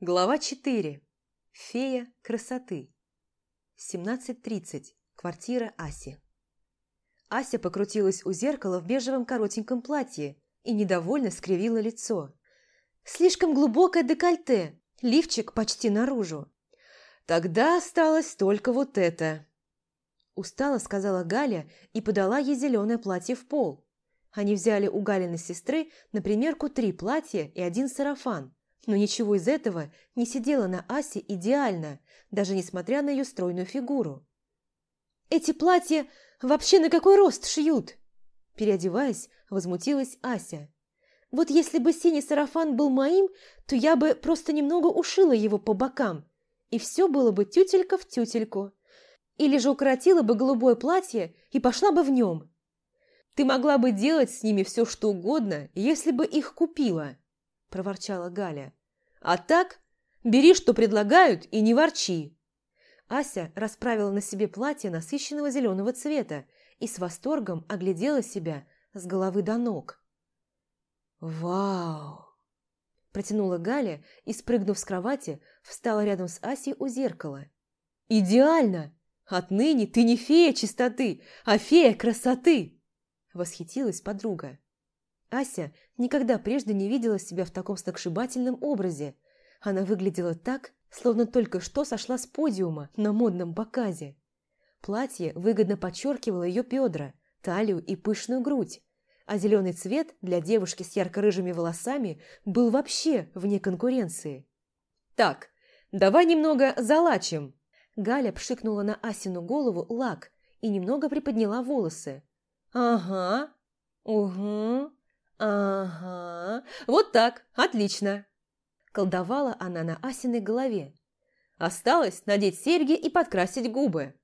Глава 4. Фея красоты. 17.30. Квартира Аси. Ася покрутилась у зеркала в бежевом коротеньком платье и недовольно скривила лицо. Слишком глубокое декольте, лифчик почти наружу. Тогда осталось только вот это. Устало сказала Галя и подала ей зеленое платье в пол. Они взяли у Галиной сестры на примерку три платья и один сарафан – но ничего из этого не сидело на Асе идеально, даже несмотря на ее стройную фигуру. «Эти платья вообще на какой рост шьют?» Переодеваясь, возмутилась Ася. «Вот если бы синий сарафан был моим, то я бы просто немного ушила его по бокам, и все было бы тютелька в тютельку. Или же укоротила бы голубое платье и пошла бы в нем. Ты могла бы делать с ними все, что угодно, если бы их купила», – проворчала Галя. А так, бери, что предлагают, и не ворчи. Ася расправила на себе платье насыщенного зеленого цвета и с восторгом оглядела себя с головы до ног. «Вау!» Протянула Галя и, спрыгнув с кровати, встала рядом с Асей у зеркала. «Идеально! Отныне ты не фея чистоты, а фея красоты!» Восхитилась подруга. Ася никогда прежде не видела себя в таком сногсшибательном образе. Она выглядела так, словно только что сошла с подиума на модном показе. Платье выгодно подчеркивало ее бедра, талию и пышную грудь, а зеленый цвет для девушки с ярко-рыжими волосами был вообще вне конкуренции. «Так, давай немного залачим!» Галя пшикнула на Асину голову лак и немного приподняла волосы. «Ага, угу, «Ага, вот так, отлично!» Колдовала она на Асиной голове. Осталось надеть серьги и подкрасить губы.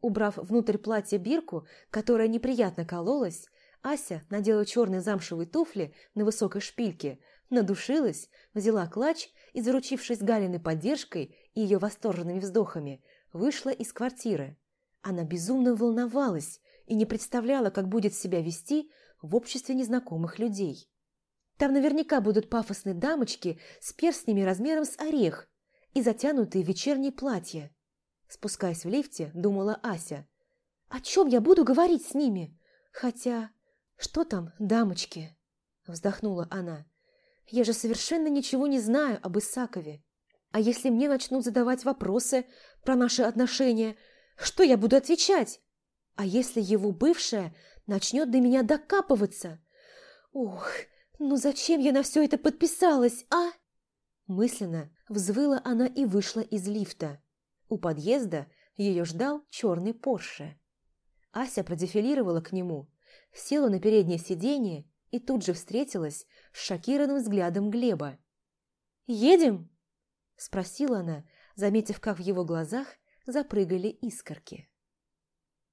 Убрав внутрь платья бирку, которая неприятно кололась, Ася надела черные замшевые туфли на высокой шпильке, надушилась, взяла клатч и, заручившись Галиной поддержкой и ее восторженными вздохами, вышла из квартиры. Она безумно волновалась и не представляла, как будет себя вести, в обществе незнакомых людей. Там наверняка будут пафосные дамочки с перстнями размером с орех и затянутые вечерние платья. Спускаясь в лифте, думала Ася. О чем я буду говорить с ними? Хотя, что там, дамочки? Вздохнула она. Я же совершенно ничего не знаю об Исакове. А если мне начнут задавать вопросы про наши отношения, что я буду отвечать? А если его бывшая начнет до меня докапываться. Ух, ну зачем я на все это подписалась, а? Мысленно взвыла она и вышла из лифта. У подъезда ее ждал черный Порше. Ася продефилировала к нему, села на переднее сиденье и тут же встретилась с шокированным взглядом Глеба. «Едем?» – спросила она, заметив, как в его глазах запрыгали искорки.